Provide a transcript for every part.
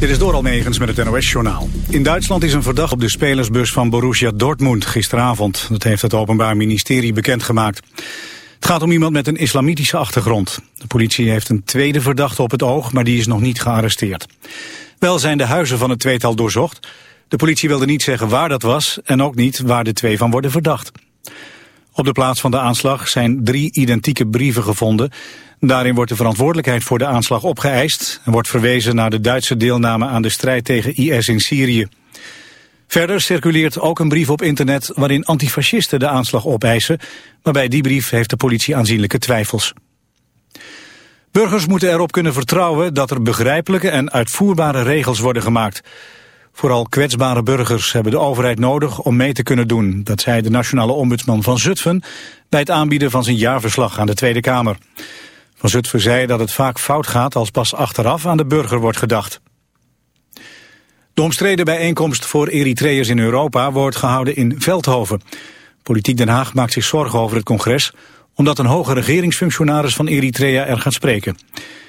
Dit is door Almegens met het NOS-journaal. In Duitsland is een verdachte op de spelersbus van Borussia Dortmund gisteravond. Dat heeft het Openbaar Ministerie bekendgemaakt. Het gaat om iemand met een islamitische achtergrond. De politie heeft een tweede verdachte op het oog, maar die is nog niet gearresteerd. Wel zijn de huizen van het tweetal doorzocht. De politie wilde niet zeggen waar dat was en ook niet waar de twee van worden verdacht. Op de plaats van de aanslag zijn drie identieke brieven gevonden. Daarin wordt de verantwoordelijkheid voor de aanslag opgeëist... en wordt verwezen naar de Duitse deelname aan de strijd tegen IS in Syrië. Verder circuleert ook een brief op internet waarin antifascisten de aanslag opeisen... maar bij die brief heeft de politie aanzienlijke twijfels. Burgers moeten erop kunnen vertrouwen dat er begrijpelijke en uitvoerbare regels worden gemaakt... Vooral kwetsbare burgers hebben de overheid nodig om mee te kunnen doen. Dat zei de nationale ombudsman van Zutphen bij het aanbieden van zijn jaarverslag aan de Tweede Kamer. Van Zutphen zei dat het vaak fout gaat als pas achteraf aan de burger wordt gedacht. De omstreden bijeenkomst voor Eritreërs in Europa wordt gehouden in Veldhoven. Politiek Den Haag maakt zich zorgen over het congres... omdat een hoge regeringsfunctionaris van Eritrea er gaat spreken.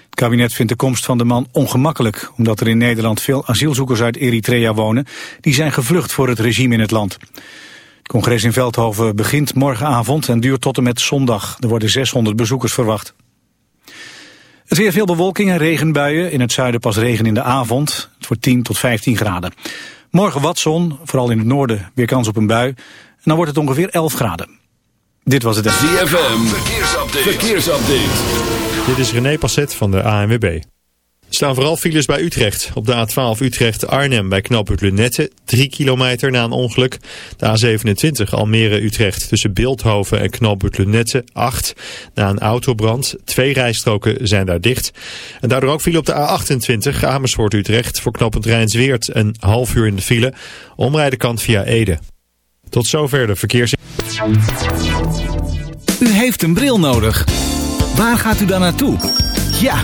Het kabinet vindt de komst van de man ongemakkelijk... omdat er in Nederland veel asielzoekers uit Eritrea wonen... die zijn gevlucht voor het regime in het land. Het congres in Veldhoven begint morgenavond en duurt tot en met zondag. Er worden 600 bezoekers verwacht. Het weer veel bewolking en regenbuien. In het zuiden pas regen in de avond. Het wordt 10 tot 15 graden. Morgen wat zon, vooral in het noorden weer kans op een bui. En dan wordt het ongeveer 11 graden. Dit was het... ZFM, verkeersupdate. verkeersupdate. Dit is René Passet van de ANWB. Staan vooral files bij Utrecht. Op de A12 Utrecht-Arnhem bij knooppunt Lunette, 3 kilometer na een ongeluk. De A27 Almere-Utrecht tussen Beeldhoven en knooppunt Lunette, 8. Na een autobrand, twee rijstroken zijn daar dicht. En daardoor ook file op de A28 Amersfoort-Utrecht voor knooppunt Rijnsweert, een half uur in de file. Omrijden kant via Ede. Tot zover de verkeers... U heeft een bril nodig. Waar gaat u dan naartoe? Ja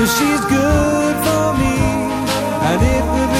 'Cause she's good for me, and it would be.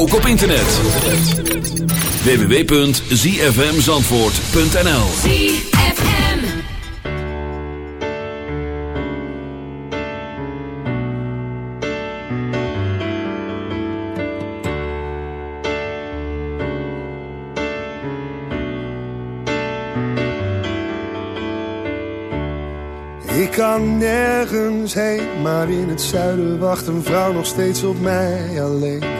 ook op internet. www.zfmzandvoort.nl Ik kan nergens heen, maar in het zuiden wacht een vrouw nog steeds op mij alleen.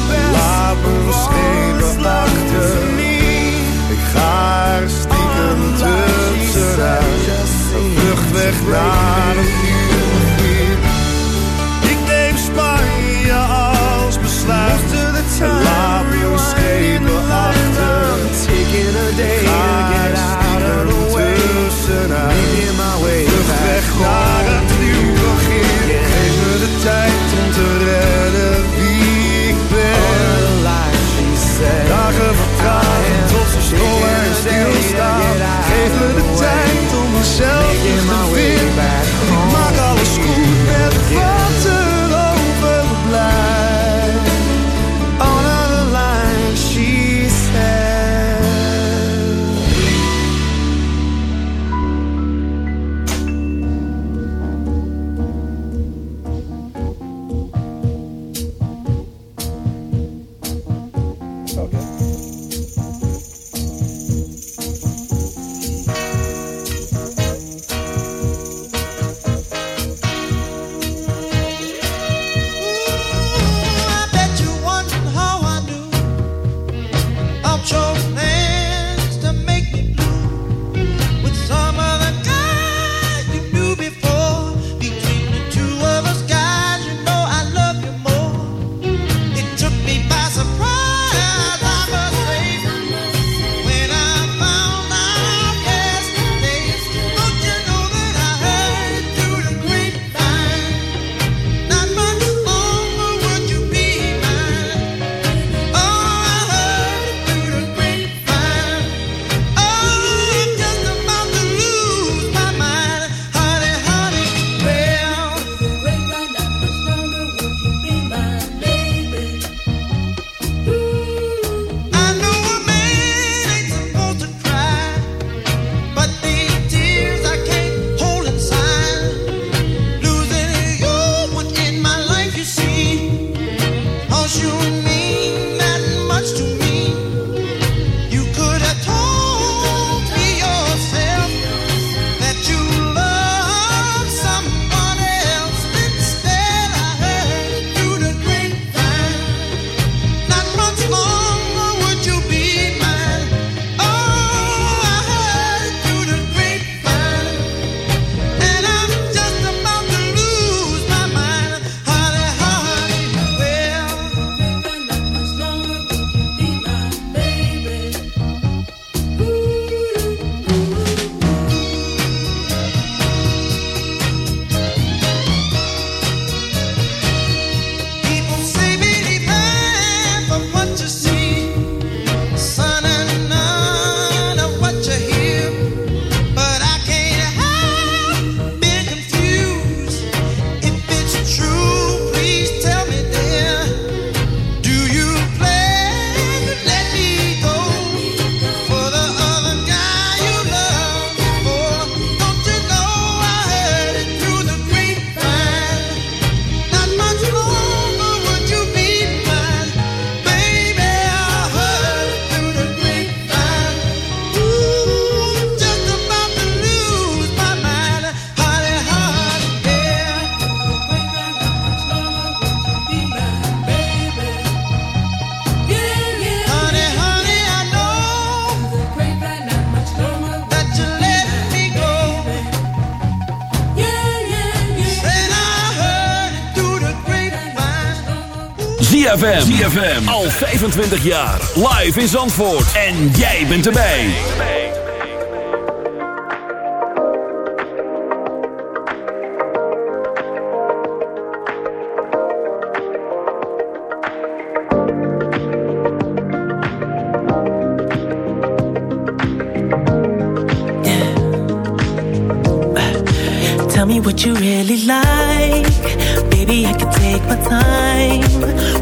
Laat me schepen achter. Ik ga er stiekem tussenuit. Een vluchtweg naar een nieuw gebied. Ik neem Spanje als besluit. Laat me schepen achter. Ik ga er stiekem tussenuit. ZFM. Al 25 jaar. Live in Zandvoort. En jij bent erbij. Tell me what you really like. Baby, I can take my time.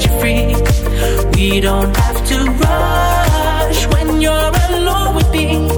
such a free. We don't have to rush when you're alone with me.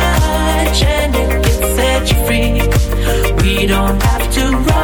don't have to run.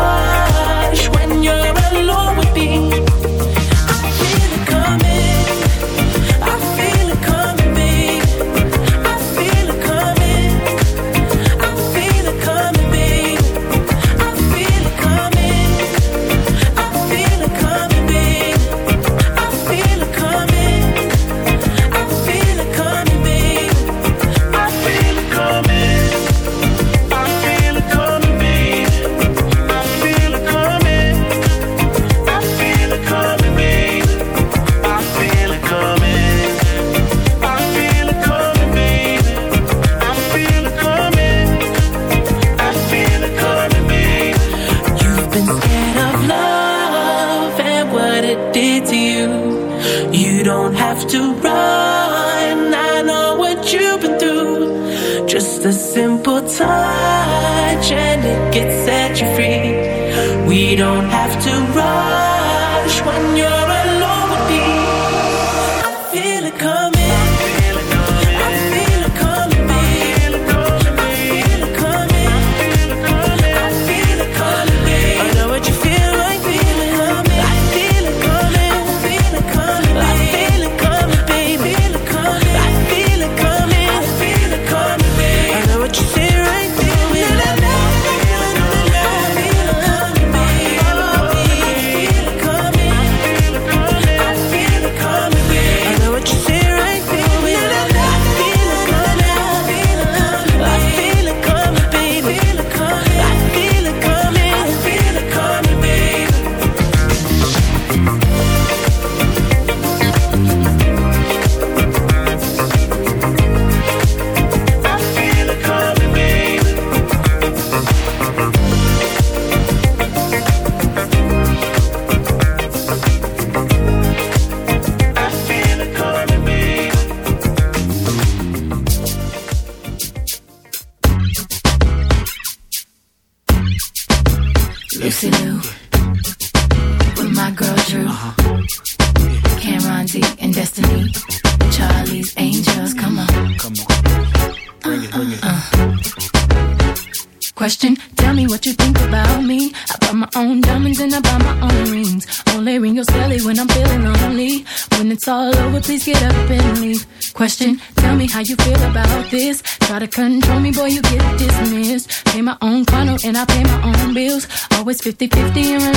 it's 50 50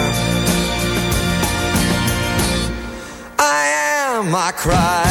Am,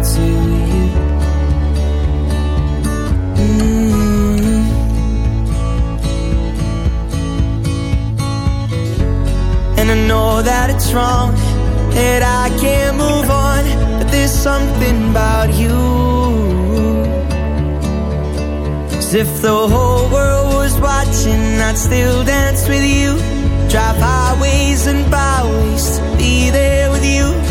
to you. Mm. And I know that it's wrong, that I can't move on, but there's something about you. As if the whole world was watching, I'd still dance with you. Drive highways and byways to be there with you.